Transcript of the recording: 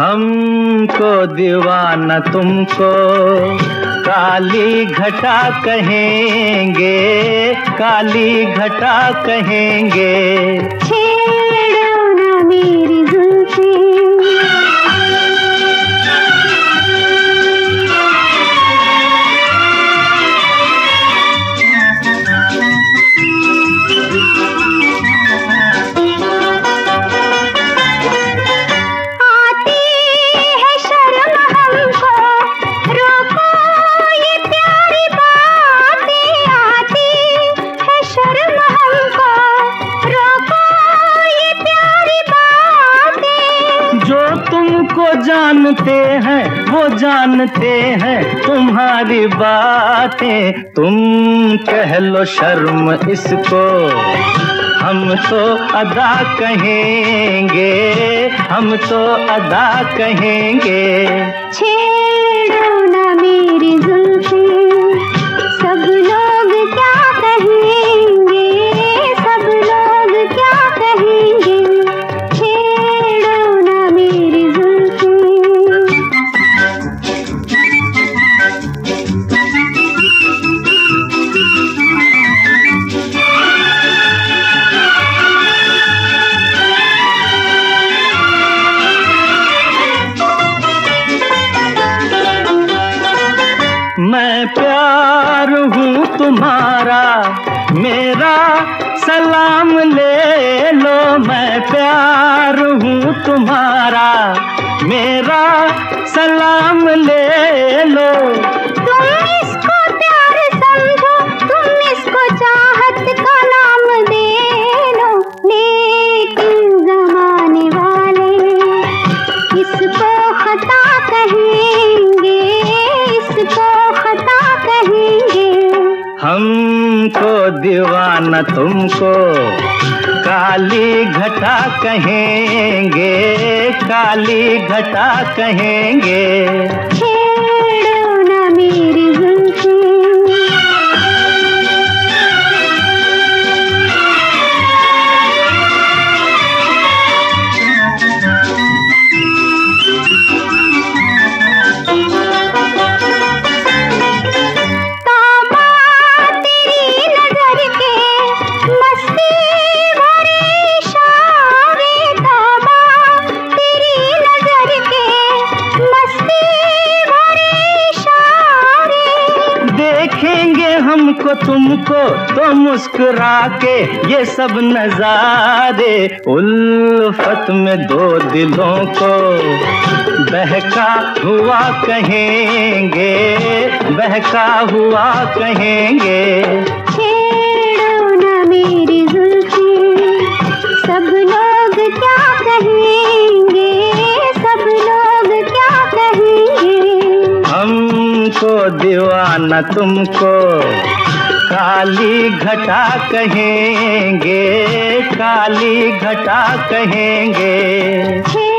हमको दीवाना तुमको काली घटा कहेंगे काली घटा कहेंगे। जानते हैं, वो जानते हैं तुम्हारी बातें। तुम कह लो शर्म इसको, हम तो अदा कहेंगे, हम तो अदा कहेंगे। छेड़ो मैं प्यार हूँ तुम्हारा, मेरा सलाम ले लो। मैं प्यार हूँ तुम्हारा, मेरा सलाम ले लो। दीवाना तुमको। काली घटा कहेंगे काली घटा कहेंगे। हमको तुमको तो मुस्कुरा के ये सब नजारे उल्फत में दो दिलों को बहका हुआ कहेंगे बहका हुआ कहेंगे। छेड़ो मेरी जुल्फी सब लोग क्या कहेंगे सब लोग क्या कहेंगे? हमको दीवाना तुमको काली घटा कहेंगे काली घटा कहेंगे।